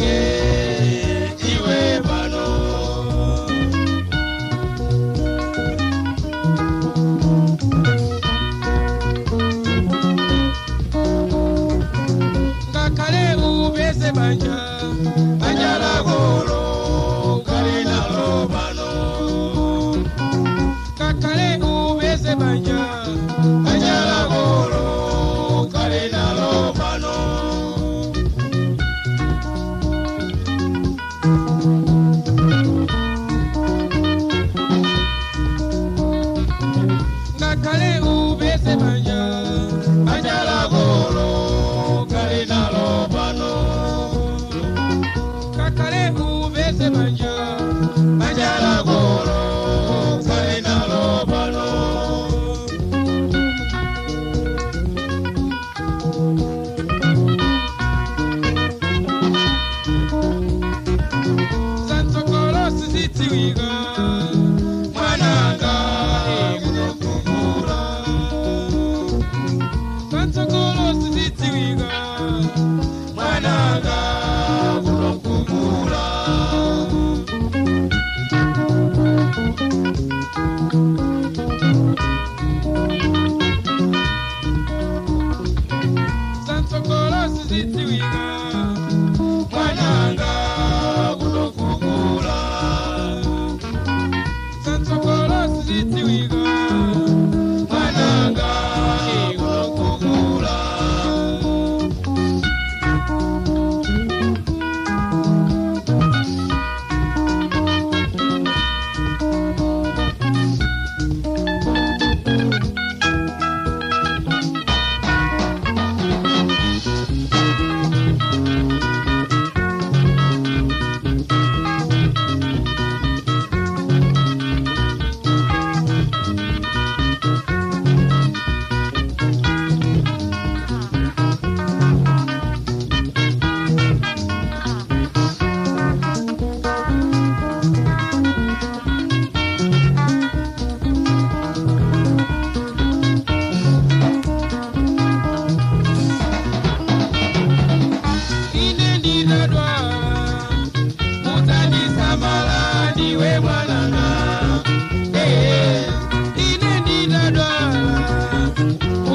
Yeah. Oh.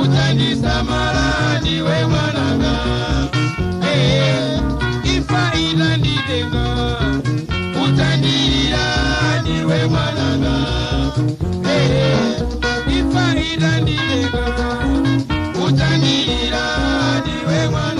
utandisa mara ndiwe mwananga. Eh, hey, ifa inanditenga utandirira ndiwe mwananga. Eh, hey, ifa inanditenga utandirira ndiwe mwananga.